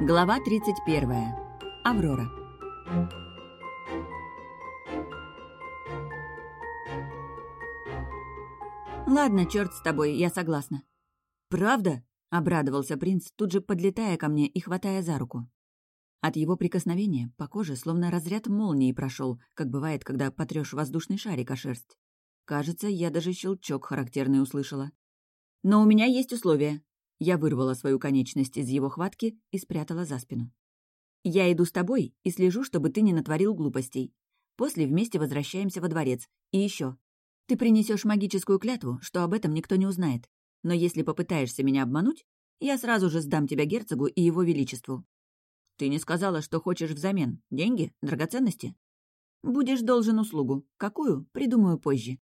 Глава 31. Аврора. «Ладно, черт с тобой, я согласна». «Правда?» — обрадовался принц, тут же подлетая ко мне и хватая за руку. От его прикосновения по коже словно разряд молнии прошел, как бывает, когда потрешь воздушный шарик о шерсть. Кажется, я даже щелчок характерный услышала. «Но у меня есть условия», я вырвала свою конечность из его хватки и спрятала за спину. «Я иду с тобой и слежу, чтобы ты не натворил глупостей. После вместе возвращаемся во дворец. И еще. Ты принесешь магическую клятву, что об этом никто не узнает. Но если попытаешься меня обмануть, я сразу же сдам тебя герцогу и его величеству». «Ты не сказала, что хочешь взамен. Деньги? Драгоценности?» «Будешь должен услугу. Какую? Придумаю позже».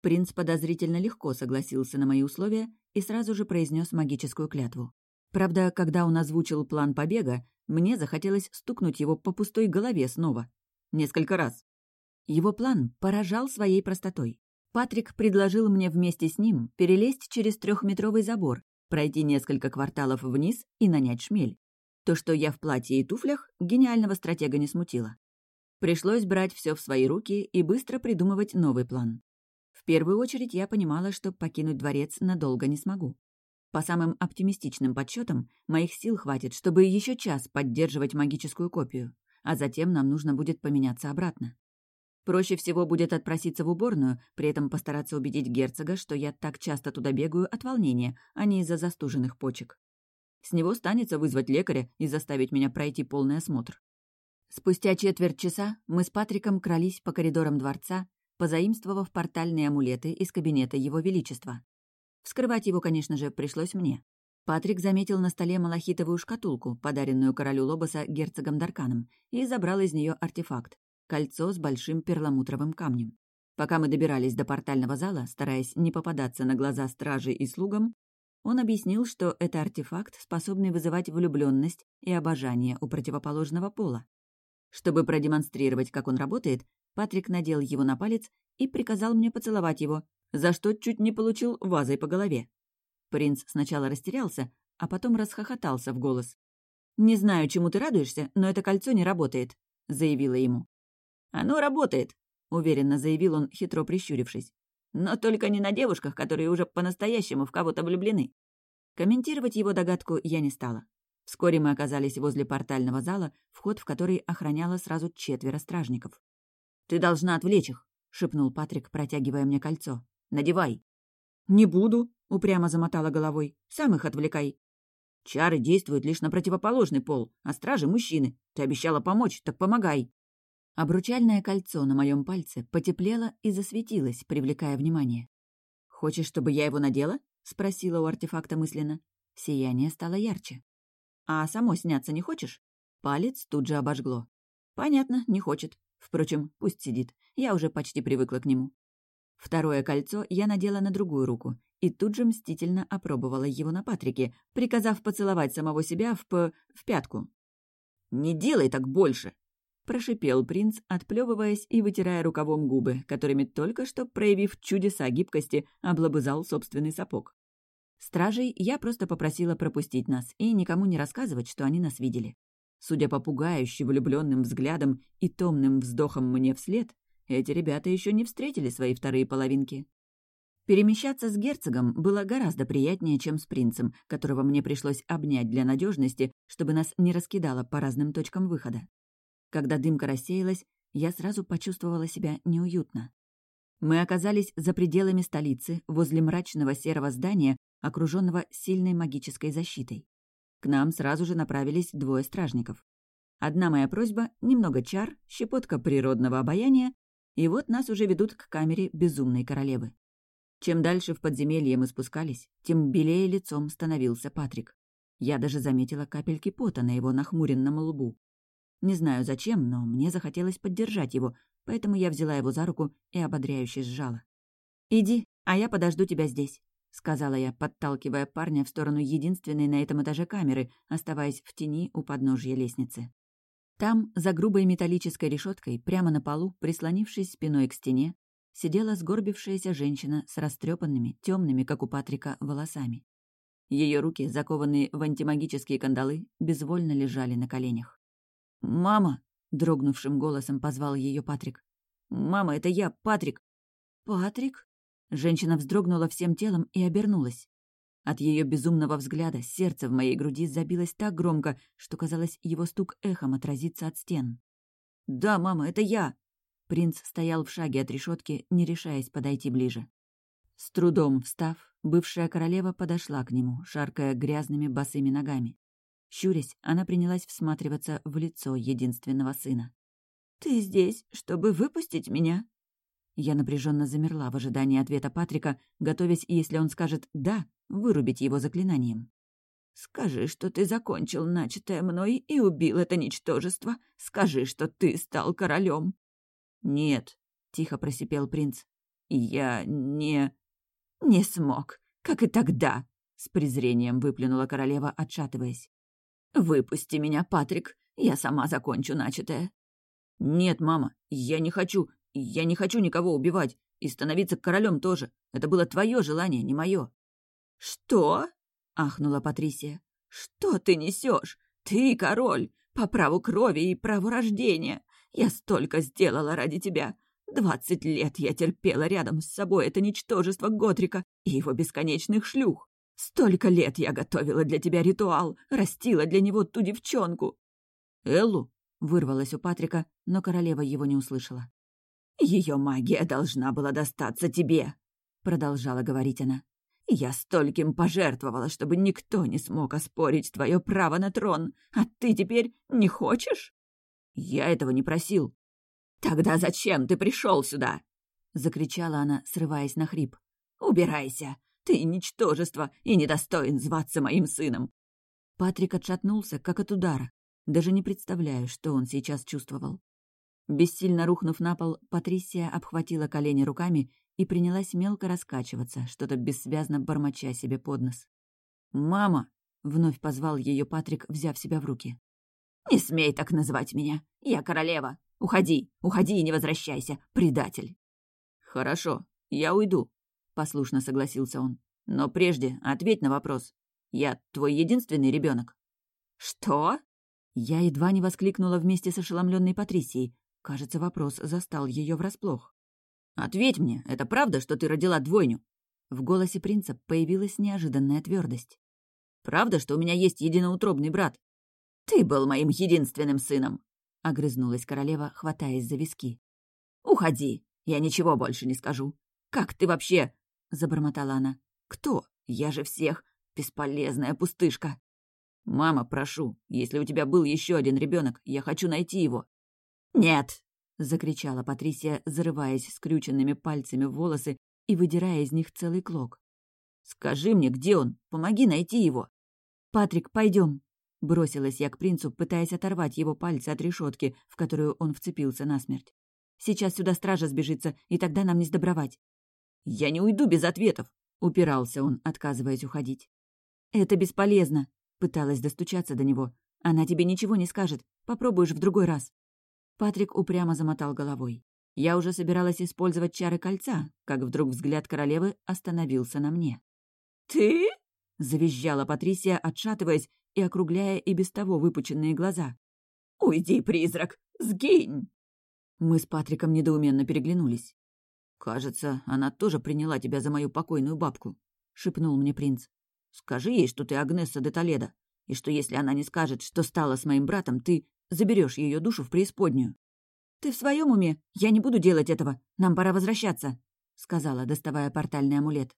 Принц подозрительно легко согласился на мои условия и сразу же произнес магическую клятву. Правда, когда он озвучил план побега, мне захотелось стукнуть его по пустой голове снова. Несколько раз. Его план поражал своей простотой. Патрик предложил мне вместе с ним перелезть через трехметровый забор, пройти несколько кварталов вниз и нанять шмель. То, что я в платье и туфлях, гениального стратега не смутило. Пришлось брать все в свои руки и быстро придумывать новый план. В первую очередь я понимала, что покинуть дворец надолго не смогу. По самым оптимистичным подсчетам, моих сил хватит, чтобы еще час поддерживать магическую копию, а затем нам нужно будет поменяться обратно. Проще всего будет отпроситься в уборную, при этом постараться убедить герцога, что я так часто туда бегаю от волнения, а не из-за застуженных почек. С него станется вызвать лекаря и заставить меня пройти полный осмотр. Спустя четверть часа мы с Патриком крались по коридорам дворца, позаимствовав портальные амулеты из кабинета Его Величества. Вскрывать его, конечно же, пришлось мне. Патрик заметил на столе малахитовую шкатулку, подаренную королю Лобоса герцогом Дарканом, и забрал из нее артефакт — кольцо с большим перламутровым камнем. Пока мы добирались до портального зала, стараясь не попадаться на глаза стражи и слугам, он объяснил, что это артефакт, способный вызывать влюбленность и обожание у противоположного пола. Чтобы продемонстрировать, как он работает, Патрик надел его на палец и приказал мне поцеловать его, за что чуть не получил вазой по голове. Принц сначала растерялся, а потом расхохотался в голос. «Не знаю, чему ты радуешься, но это кольцо не работает», — заявила ему. «Оно работает», — уверенно заявил он, хитро прищурившись. «Но только не на девушках, которые уже по-настоящему в кого-то влюблены». Комментировать его догадку я не стала. Вскоре мы оказались возле портального зала, вход в который охраняло сразу четверо стражников. «Ты должна отвлечь их», — шепнул Патрик, протягивая мне кольцо. «Надевай». «Не буду», — упрямо замотала головой. «Сам их отвлекай». «Чары действуют лишь на противоположный пол, а стражи — мужчины. Ты обещала помочь, так помогай». Обручальное кольцо на моем пальце потеплело и засветилось, привлекая внимание. «Хочешь, чтобы я его надела?» — спросила у артефакта мысленно. Сияние стало ярче. «А само сняться не хочешь?» Палец тут же обожгло. «Понятно, не хочет. Впрочем, пусть сидит, я уже почти привыкла к нему. Второе кольцо я надела на другую руку и тут же мстительно опробовала его на Патрике, приказав поцеловать самого себя в п... в пятку. «Не делай так больше!» — прошипел принц, отплевываясь и вытирая рукавом губы, которыми только что, проявив чудеса гибкости, облобызал собственный сапог. Стражей я просто попросила пропустить нас и никому не рассказывать, что они нас видели. Судя по пугающе влюбленным взглядам и томным вздохам мне вслед, эти ребята еще не встретили свои вторые половинки. Перемещаться с герцогом было гораздо приятнее, чем с принцем, которого мне пришлось обнять для надежности, чтобы нас не раскидало по разным точкам выхода. Когда дымка рассеялась, я сразу почувствовала себя неуютно. Мы оказались за пределами столицы, возле мрачного серого здания, окруженного сильной магической защитой. К нам сразу же направились двое стражников. Одна моя просьба — немного чар, щепотка природного обаяния, и вот нас уже ведут к камере безумной королевы. Чем дальше в подземелье мы спускались, тем белее лицом становился Патрик. Я даже заметила капельки пота на его нахмуренном лбу. Не знаю зачем, но мне захотелось поддержать его, поэтому я взяла его за руку и ободряюще сжала. «Иди, а я подожду тебя здесь сказала я, подталкивая парня в сторону единственной на этом этаже камеры, оставаясь в тени у подножья лестницы. Там, за грубой металлической решеткой, прямо на полу, прислонившись спиной к стене, сидела сгорбившаяся женщина с растрепанными, темными, как у Патрика, волосами. Ее руки, закованные в антимагические кандалы, безвольно лежали на коленях. «Мама!» — дрогнувшим голосом позвал ее Патрик. «Мама, это я, Патрик!» «Патрик?» Женщина вздрогнула всем телом и обернулась. От ее безумного взгляда сердце в моей груди забилось так громко, что, казалось, его стук эхом отразится от стен. «Да, мама, это я!» Принц стоял в шаге от решетки, не решаясь подойти ближе. С трудом встав, бывшая королева подошла к нему, шаркая грязными босыми ногами. Щурясь, она принялась всматриваться в лицо единственного сына. «Ты здесь, чтобы выпустить меня?» Я напряженно замерла в ожидании ответа Патрика, готовясь, если он скажет «да», вырубить его заклинанием. «Скажи, что ты закончил начатое мной и убил это ничтожество. Скажи, что ты стал королем. «Нет», — тихо просипел принц. «Я не...» «Не смог, как и тогда», — с презрением выплюнула королева, отшатываясь. «Выпусти меня, Патрик, я сама закончу начатое». «Нет, мама, я не хочу, я не хочу никого убивать, и становиться королем тоже. Это было твое желание, не мое. «Что?» — ахнула Патрисия. «Что ты несешь? Ты король, по праву крови и праву рождения. Я столько сделала ради тебя. Двадцать лет я терпела рядом с собой это ничтожество Готрика и его бесконечных шлюх. Столько лет я готовила для тебя ритуал, растила для него ту девчонку». «Эллу?» — вырвалась у Патрика, но королева его не услышала. Ее магия должна была достаться тебе», — продолжала говорить она. «Я стольким пожертвовала, чтобы никто не смог оспорить твое право на трон, а ты теперь не хочешь?» «Я этого не просил». «Тогда зачем ты пришел сюда?» — закричала она, срываясь на хрип. «Убирайся! Ты ничтожество и недостоин зваться моим сыном!» Патрик отшатнулся, как от удара. Даже не представляю, что он сейчас чувствовал. Бессильно рухнув на пол, Патрисия обхватила колени руками и принялась мелко раскачиваться, что-то бессвязно бормоча себе под нос. «Мама!» — вновь позвал ее Патрик, взяв себя в руки. «Не смей так называть меня! Я королева! Уходи! Уходи и не возвращайся, предатель!» «Хорошо, я уйду», — послушно согласился он. «Но прежде ответь на вопрос. Я твой единственный ребенок. «Что?» Я едва не воскликнула вместе с ошеломленной Патрисией, Кажется, вопрос застал ее врасплох. «Ответь мне, это правда, что ты родила двойню?» В голосе принца появилась неожиданная твердость. «Правда, что у меня есть единоутробный брат?» «Ты был моим единственным сыном!» — огрызнулась королева, хватаясь за виски. «Уходи, я ничего больше не скажу. Как ты вообще...» — забормотала она. «Кто? Я же всех. Бесполезная пустышка!» «Мама, прошу, если у тебя был еще один ребенок, я хочу найти его. «Нет!» — закричала Патрисия, зарываясь скрюченными пальцами в волосы и выдирая из них целый клок. «Скажи мне, где он? Помоги найти его!» «Патрик, пойдем!» — бросилась я к принцу, пытаясь оторвать его пальцы от решетки, в которую он вцепился насмерть. «Сейчас сюда стража сбежится, и тогда нам не сдобровать». «Я не уйду без ответов!» — упирался он, отказываясь уходить. «Это бесполезно!» — пыталась достучаться до него. «Она тебе ничего не скажет. Попробуешь в другой раз». Патрик упрямо замотал головой. Я уже собиралась использовать чары кольца, как вдруг взгляд королевы остановился на мне. «Ты?» — завизжала Патрисия, отшатываясь и округляя и без того выпученные глаза. «Уйди, призрак! Сгинь!» Мы с Патриком недоуменно переглянулись. «Кажется, она тоже приняла тебя за мою покойную бабку», — шепнул мне принц. «Скажи ей, что ты Агнесса де Толедо, и что если она не скажет, что стала с моим братом, ты заберешь ее душу в преисподнюю. «Ты в своем уме? Я не буду делать этого. Нам пора возвращаться», — сказала, доставая портальный амулет.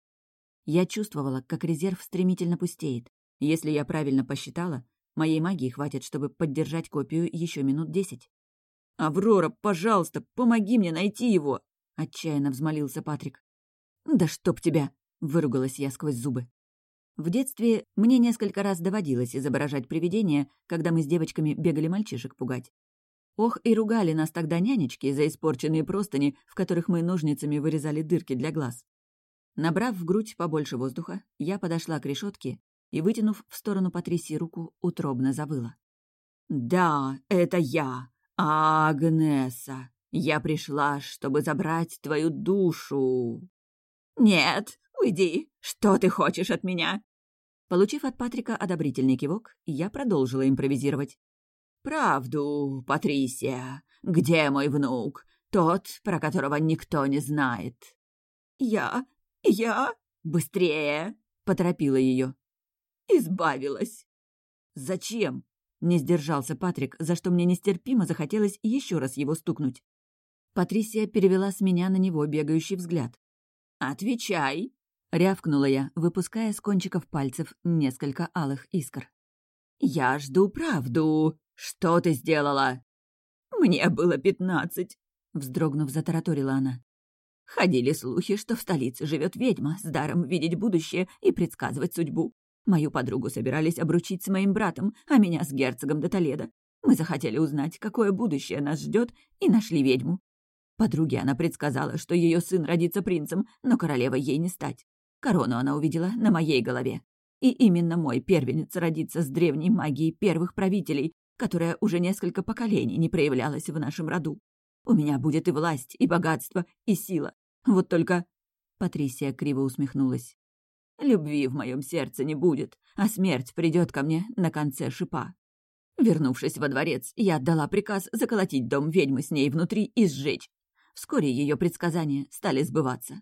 Я чувствовала, как резерв стремительно пустеет. Если я правильно посчитала, моей магии хватит, чтобы поддержать копию еще минут десять. «Аврора, пожалуйста, помоги мне найти его!» — отчаянно взмолился Патрик. «Да чтоб тебя!» — выругалась я сквозь зубы. В детстве мне несколько раз доводилось изображать привидения, когда мы с девочками бегали мальчишек пугать. Ох, и ругали нас тогда нянечки за испорченные простыни, в которых мы ножницами вырезали дырки для глаз. Набрав в грудь побольше воздуха, я подошла к решетке и, вытянув в сторону Патрисии руку, утробно завыла. «Да, это я, Агнеса. Я пришла, чтобы забрать твою душу». «Нет, уйди. Что ты хочешь от меня?» Получив от Патрика одобрительный кивок, я продолжила импровизировать. «Правду, Патрисия. Где мой внук? Тот, про которого никто не знает». «Я... я...» «Быстрее!» — поторопила ее. «Избавилась». «Зачем?» — не сдержался Патрик, за что мне нестерпимо захотелось еще раз его стукнуть. Патрисия перевела с меня на него бегающий взгляд. «Отвечай!» — рявкнула я, выпуская с кончиков пальцев несколько алых искр. «Я жду правду. Что ты сделала?» «Мне было пятнадцать», — вздрогнув, затараторила она. Ходили слухи, что в столице живет ведьма с даром видеть будущее и предсказывать судьбу. Мою подругу собирались обручить с моим братом, а меня с герцогом до Толеда. Мы захотели узнать, какое будущее нас ждет, и нашли ведьму. Подруге она предсказала, что ее сын родится принцем, но королевой ей не стать. Корону она увидела на моей голове. И именно мой первенец родится с древней магией первых правителей, которая уже несколько поколений не проявлялась в нашем роду. У меня будет и власть, и богатство, и сила. Вот только...» Патрисия криво усмехнулась. «Любви в моем сердце не будет, а смерть придет ко мне на конце шипа. Вернувшись во дворец, я отдала приказ заколотить дом ведьмы с ней внутри и сжечь. Вскоре ее предсказания стали сбываться.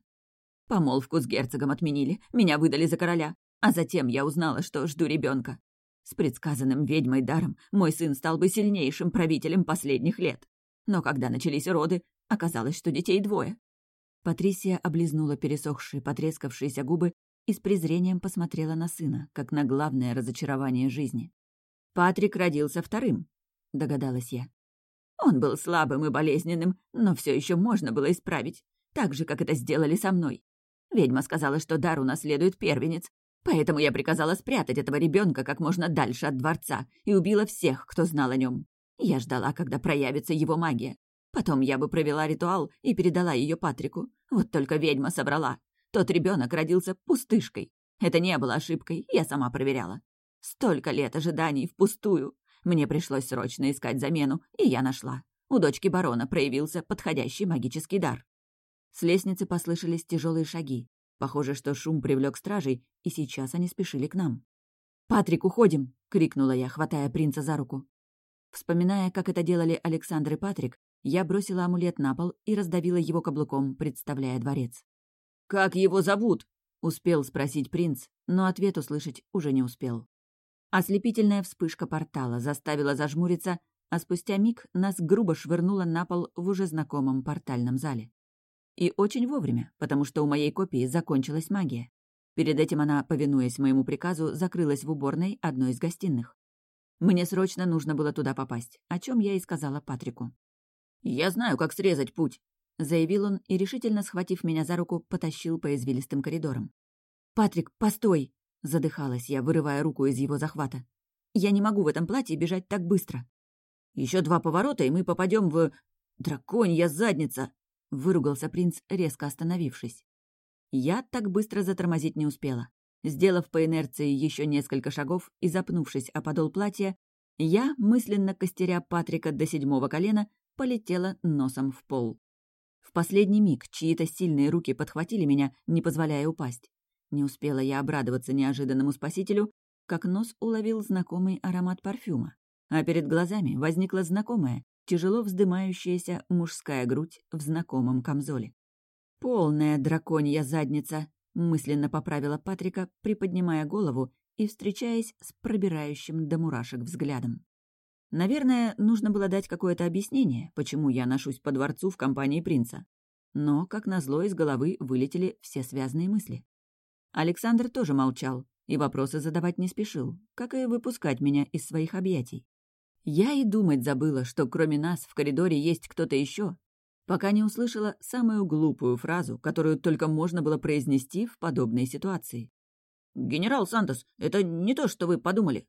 Помолвку с герцогом отменили, меня выдали за короля, а затем я узнала, что жду ребенка. С предсказанным ведьмой даром мой сын стал бы сильнейшим правителем последних лет. Но когда начались роды, оказалось, что детей двое. Патрисия облизнула пересохшие, потрескавшиеся губы и с презрением посмотрела на сына, как на главное разочарование жизни. «Патрик родился вторым», — догадалась я. «Он был слабым и болезненным, но все еще можно было исправить, так же, как это сделали со мной. Ведьма сказала, что дар унаследует первенец, поэтому я приказала спрятать этого ребенка как можно дальше от дворца и убила всех, кто знал о нем. Я ждала, когда проявится его магия. Потом я бы провела ритуал и передала ее Патрику. Вот только ведьма собрала. Тот ребенок родился пустышкой. Это не было ошибкой, я сама проверяла. Столько лет ожиданий впустую. Мне пришлось срочно искать замену, и я нашла. У дочки барона проявился подходящий магический дар. С лестницы послышались тяжелые шаги. Похоже, что шум привлек стражей, и сейчас они спешили к нам. «Патрик, уходим!» — крикнула я, хватая принца за руку. Вспоминая, как это делали Александр и Патрик, я бросила амулет на пол и раздавила его каблуком, представляя дворец. «Как его зовут?» — успел спросить принц, но ответ услышать уже не успел. Ослепительная вспышка портала заставила зажмуриться, а спустя миг нас грубо швырнуло на пол в уже знакомом портальном зале. И очень вовремя, потому что у моей копии закончилась магия. Перед этим она, повинуясь моему приказу, закрылась в уборной одной из гостиных. Мне срочно нужно было туда попасть, о чем я и сказала Патрику. «Я знаю, как срезать путь», — заявил он и, решительно схватив меня за руку, потащил по извилистым коридорам. «Патрик, постой!» — задыхалась я, вырывая руку из его захвата. «Я не могу в этом платье бежать так быстро». Еще два поворота, и мы попадем в... Драконья задница!» — выругался принц, резко остановившись. Я так быстро затормозить не успела. Сделав по инерции еще несколько шагов и запнувшись о подол платья, я, мысленно костеря Патрика до седьмого колена, полетела носом в пол. В последний миг чьи-то сильные руки подхватили меня, не позволяя упасть. Не успела я обрадоваться неожиданному спасителю, как нос уловил знакомый аромат парфюма, а перед глазами возникла знакомая, тяжело вздымающаяся мужская грудь в знакомом камзоле. Полная драконья задница, мысленно поправила Патрика, приподнимая голову и встречаясь с пробирающим до мурашек взглядом. Наверное, нужно было дать какое-то объяснение, почему я ношусь по дворцу в компании принца. Но, как назло, из головы вылетели все связанные мысли. Александр тоже молчал и вопросы задавать не спешил, как и выпускать меня из своих объятий. Я и думать забыла, что кроме нас в коридоре есть кто-то еще, пока не услышала самую глупую фразу, которую только можно было произнести в подобной ситуации. «Генерал Сантос, это не то, что вы подумали.